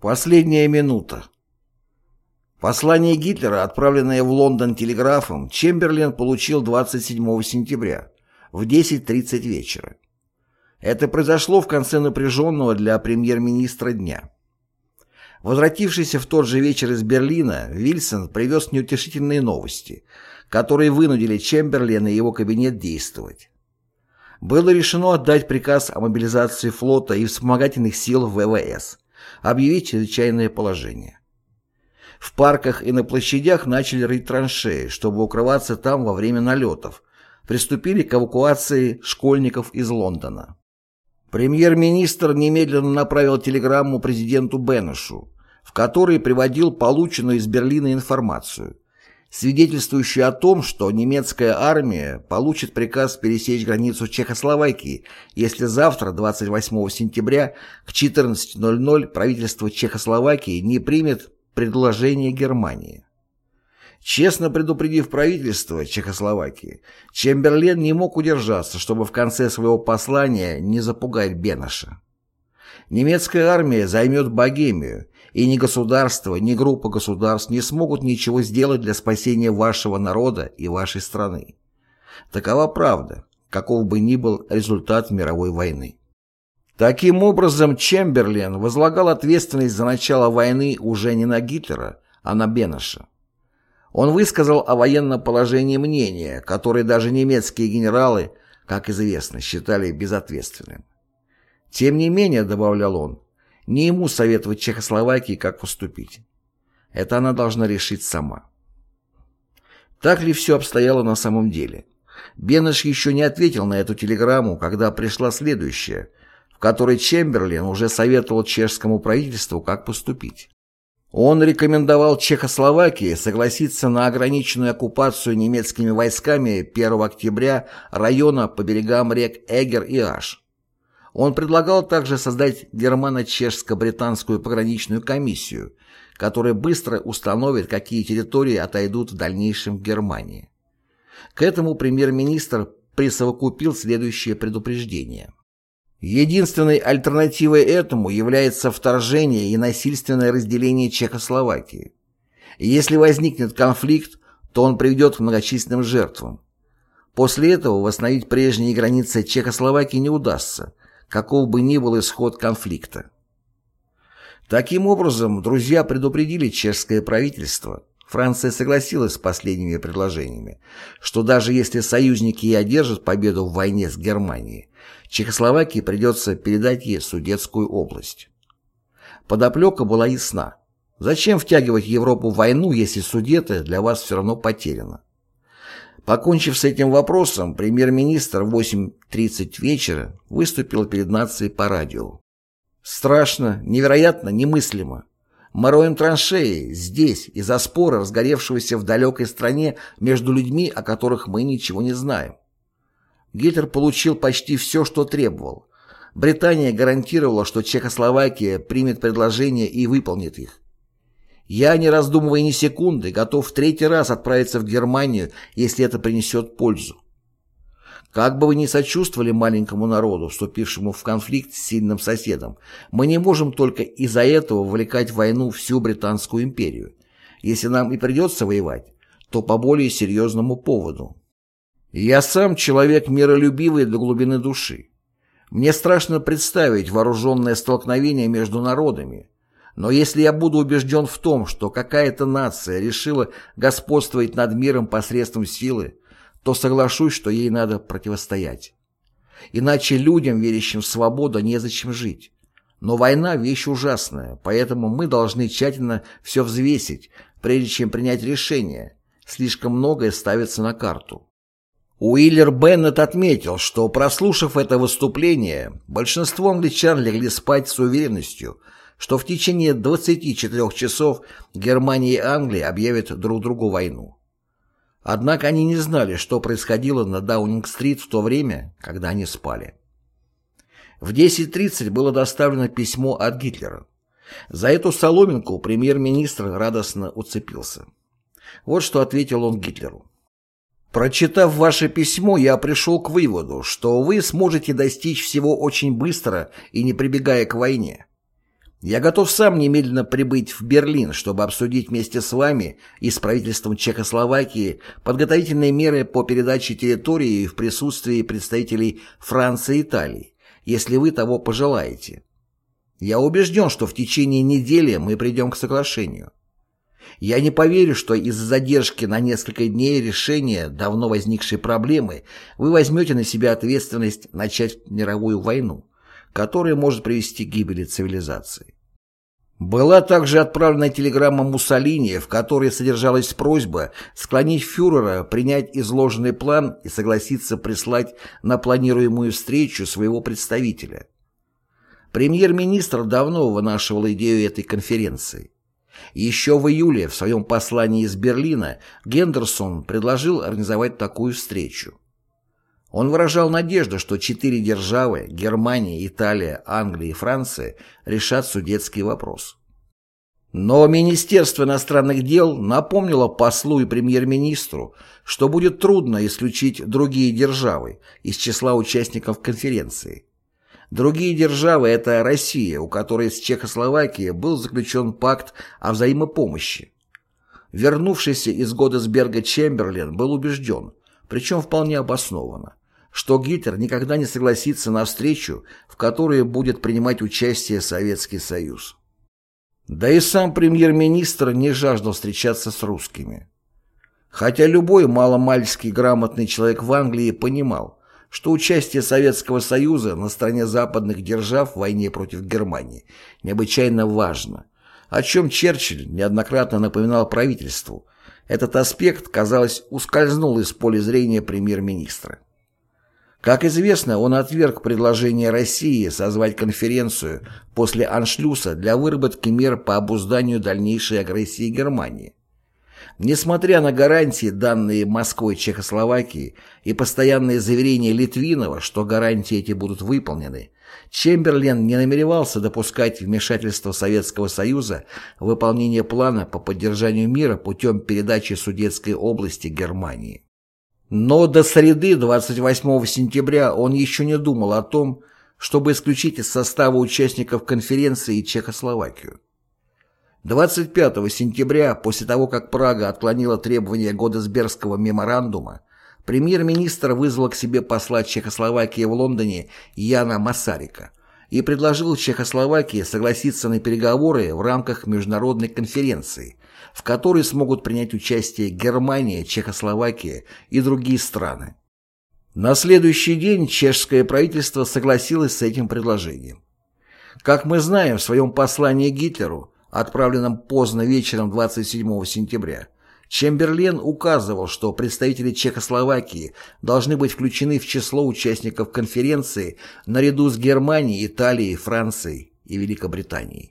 Последняя минута. Послание Гитлера, отправленное в Лондон телеграфом, Чемберлен получил 27 сентября в 10.30 вечера. Это произошло в конце напряженного для премьер-министра дня. Возвратившийся в тот же вечер из Берлина, Вильсон привез неутешительные новости, которые вынудили Чемберлена и его кабинет действовать. Было решено отдать приказ о мобилизации флота и вспомогательных сил ВВС – объявить чрезвычайное положение. В парках и на площадях начали рыть траншеи, чтобы укрываться там во время налетов. Приступили к эвакуации школьников из Лондона. Премьер-министр немедленно направил телеграмму президенту Беннешу, в которой приводил полученную из Берлина информацию, свидетельствующую о том, что немецкая армия получит приказ пересечь границу Чехословакии, если завтра, 28 сентября, к 14.00 правительство Чехословакии не примет предложение Германии. Честно предупредив правительство Чехословакии, Чемберлен не мог удержаться, чтобы в конце своего послания не запугать Бенаша. Немецкая армия займет Богемию, и ни государство, ни группа государств не смогут ничего сделать для спасения вашего народа и вашей страны. Такова правда, каков бы ни был результат мировой войны. Таким образом, Чемберлен возлагал ответственность за начало войны уже не на Гитлера, а на Бенаша. Он высказал о военном положении мнение, которое даже немецкие генералы, как известно, считали безответственным. Тем не менее, добавлял он, не ему советовать Чехословакии, как поступить. Это она должна решить сама. Так ли все обстояло на самом деле? Бенеш еще не ответил на эту телеграмму, когда пришла следующая, в которой Чемберлен уже советовал чешскому правительству, как поступить. Он рекомендовал Чехословакии согласиться на ограниченную оккупацию немецкими войсками 1 октября района по берегам рек Эгер и Аш, он предлагал также создать германо-чешско-британскую пограничную комиссию, которая быстро установит, какие территории отойдут в дальнейшем в Германии. К этому премьер-министр присовокупил следующее предупреждение. Единственной альтернативой этому является вторжение и насильственное разделение Чехословакии. Если возникнет конфликт, то он приведет к многочисленным жертвам. После этого восстановить прежние границы Чехословакии не удастся, каков бы ни был исход конфликта. Таким образом, друзья предупредили чешское правительство, Франция согласилась с последними предложениями, что даже если союзники и одержат победу в войне с Германией, Чехословакии придется передать ей Судетскую область. Подоплека была ясна. Зачем втягивать Европу в войну, если Судеты для вас все равно потеряно? Покончив с этим вопросом, премьер-министр в 8.30 вечера выступил перед нацией по радио. Страшно, невероятно, немыслимо. Мы роем траншеи здесь из-за спора, разгоревшегося в далекой стране между людьми, о которых мы ничего не знаем. Гитлер получил почти все, что требовал. Британия гарантировала, что Чехословакия примет предложения и выполнит их. Я, не раздумывая ни секунды, готов в третий раз отправиться в Германию, если это принесет пользу. Как бы вы ни сочувствовали маленькому народу, вступившему в конфликт с сильным соседом, мы не можем только из-за этого вовлекать в войну всю Британскую империю. Если нам и придется воевать, то по более серьезному поводу. Я сам человек миролюбивый до глубины души. Мне страшно представить вооруженное столкновение между народами, но если я буду убежден в том, что какая-то нация решила господствовать над миром посредством силы, то соглашусь, что ей надо противостоять. Иначе людям, верящим в свободу, незачем жить. Но война – вещь ужасная, поэтому мы должны тщательно все взвесить, прежде чем принять решение. Слишком многое ставится на карту. Уиллер Беннет отметил, что, прослушав это выступление, большинство англичан легли спать с уверенностью – что в течение 24 часов Германия и Англия объявят друг другу войну. Однако они не знали, что происходило на Даунинг-стрит в то время, когда они спали. В 10.30 было доставлено письмо от Гитлера. За эту соломинку премьер-министр радостно уцепился. Вот что ответил он Гитлеру. «Прочитав ваше письмо, я пришел к выводу, что вы сможете достичь всего очень быстро и не прибегая к войне. Я готов сам немедленно прибыть в Берлин, чтобы обсудить вместе с вами и с правительством Чехословакии подготовительные меры по передаче территории в присутствии представителей Франции и Италии, если вы того пожелаете. Я убежден, что в течение недели мы придем к соглашению. Я не поверю, что из-за задержки на несколько дней решения давно возникшей проблемы вы возьмете на себя ответственность начать мировую войну которое может привести к гибели цивилизации. Была также отправлена телеграмма Муссолини, в которой содержалась просьба склонить фюрера принять изложенный план и согласиться прислать на планируемую встречу своего представителя. Премьер-министр давно вынашивал идею этой конференции. Еще в июле в своем послании из Берлина Гендерсон предложил организовать такую встречу. Он выражал надежду, что четыре державы – Германия, Италия, Англия и Франция – решат судетский вопрос. Но Министерство иностранных дел напомнило послу и премьер-министру, что будет трудно исключить другие державы из числа участников конференции. Другие державы – это Россия, у которой с Чехословакией был заключен пакт о взаимопомощи. Вернувшийся из Годесберга Чемберлен был убежден, причем вполне обоснованно, что Гитлер никогда не согласится на встречу, в которой будет принимать участие Советский Союз. Да и сам премьер-министр не жаждал встречаться с русскими. Хотя любой маломальский грамотный человек в Англии понимал, что участие Советского Союза на стороне западных держав в войне против Германии необычайно важно, о чем Черчилль неоднократно напоминал правительству. Этот аспект, казалось, ускользнул из поля зрения премьер-министра. Как известно, он отверг предложение России созвать конференцию после аншлюса для выработки мер по обузданию дальнейшей агрессии Германии. Несмотря на гарантии, данные Москвой Чехословакии и постоянные заверения Литвинова, что гарантии эти будут выполнены, Чемберлен не намеревался допускать вмешательство Советского Союза в выполнение плана по поддержанию мира путем передачи Судетской области Германии. Но до среды 28 сентября он еще не думал о том, чтобы исключить из состава участников конференции Чехословакию. 25 сентября, после того, как Прага отклонила требования Годесбергского меморандума, премьер-министр вызвал к себе посла Чехословакии в Лондоне Яна Масарика и предложил Чехословакии согласиться на переговоры в рамках международной конференции, в которой смогут принять участие Германия, Чехословакия и другие страны. На следующий день чешское правительство согласилось с этим предложением. Как мы знаем, в своем послании Гитлеру, отправленном поздно вечером 27 сентября, Чемберлен указывал, что представители Чехословакии должны быть включены в число участников конференции наряду с Германией, Италией, Францией и Великобританией.